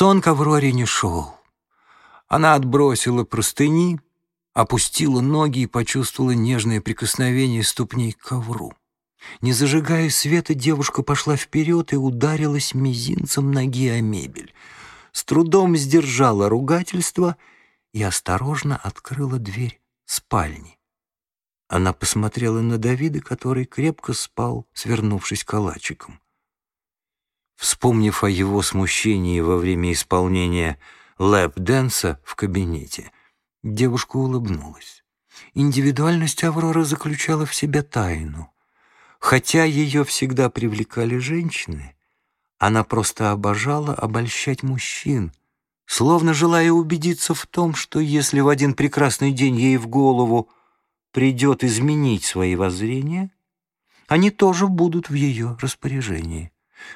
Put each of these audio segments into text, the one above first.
Сон к Авроре не шел. Она отбросила простыни, опустила ноги и почувствовала нежное прикосновение ступней к ковру. Не зажигая света, девушка пошла вперед и ударилась мизинцем ноги о мебель. С трудом сдержала ругательство и осторожно открыла дверь спальни. Она посмотрела на Давида, который крепко спал, свернувшись калачиком. Вспомнив о его смущении во время исполнения лэп-дэнса в кабинете, девушка улыбнулась. Индивидуальность Авроры заключала в себе тайну. Хотя ее всегда привлекали женщины, она просто обожала обольщать мужчин, словно желая убедиться в том, что если в один прекрасный день ей в голову придет изменить свои воззрения, они тоже будут в ее распоряжении.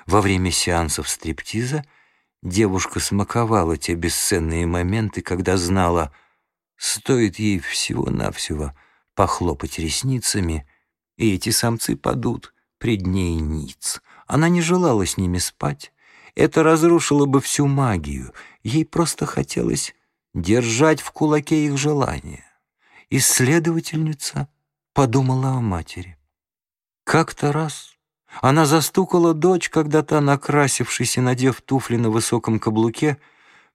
Во время сеансов стриптиза девушка смаковала те бесценные моменты, когда знала, стоит ей всего-навсего похлопать ресницами, и эти самцы падут пред ней ниц. Она не желала с ними спать. Это разрушило бы всю магию. Ей просто хотелось держать в кулаке их желания. Исследовательница подумала о матери. Как-то раз она застукала дочь, когда та, накрасившись и надев туфли на высоком каблуке,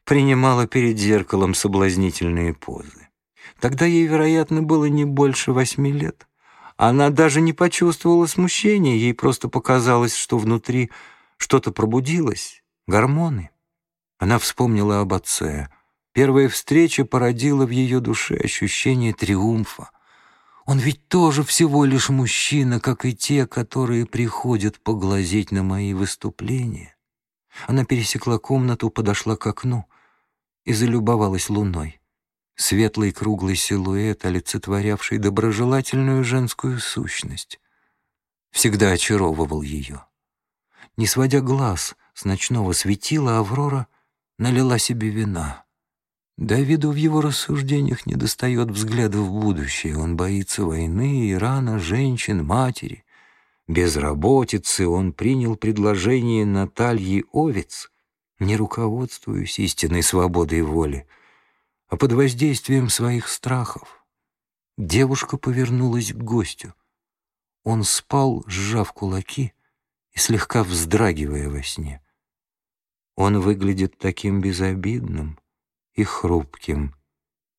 принимала перед зеркалом соблазнительные позы. Тогда ей, вероятно, было не больше восьми лет. Она даже не почувствовала смущения, ей просто показалось, что внутри что-то пробудилось, гормоны. Она вспомнила об отце. Первая встреча породила в ее душе ощущение триумфа. Он ведь тоже всего лишь мужчина, как и те, которые приходят поглазеть на мои выступления. Она пересекла комнату, подошла к окну и залюбовалась луной. Светлый круглый силуэт, олицетворявший доброжелательную женскую сущность, всегда очаровывал ее. Не сводя глаз с ночного светила, Аврора налила себе вина — Давиду в его рассуждениях недостает взгляда в будущее. Он боится войны, Ирана, женщин, матери. Безработицы он принял предложение Натальи Овец, не руководствуясь истинной свободой воли, а под воздействием своих страхов. Девушка повернулась к гостю. Он спал, сжав кулаки и слегка вздрагивая во сне. Он выглядит таким безобидным, и хрупким.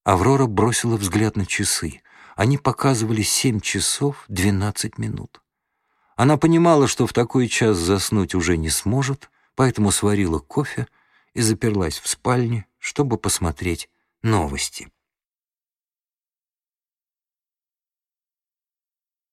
Аврора бросила взгляд на часы. Они показывали семь часов двенадцать минут. Она понимала, что в такой час заснуть уже не сможет, поэтому сварила кофе и заперлась в спальне, чтобы посмотреть новости.